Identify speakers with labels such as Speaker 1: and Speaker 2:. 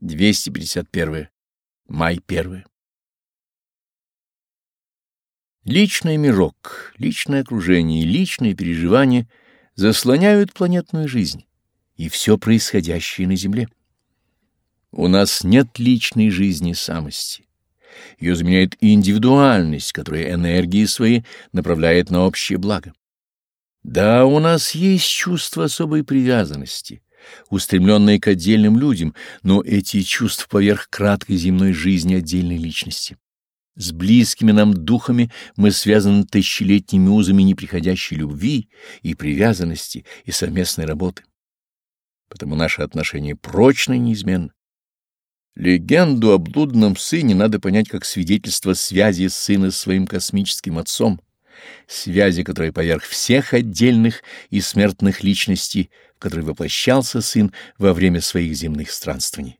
Speaker 1: 251. Май 1. Личный мирок, личное окружение и личные переживания заслоняют планетную жизнь и все происходящее на Земле. У нас нет личной жизни самости. Ее заменяет индивидуальность, которая энергии свои направляет на общее благо. Да, у нас есть чувство особой привязанности, устремленные к отдельным людям, но эти чувства поверх краткой земной жизни отдельной личности. С близкими нам духами мы связаны тысячелетними узами неприходящей любви и привязанности и совместной работы. Потому наши отношения прочны и неизменны. Легенду о блудном сыне надо понять как свидетельство связи сына с своим космическим отцом, связи, которая поверх всех отдельных и смертных личностей, в которой воплощался сын во время своих земных странствований.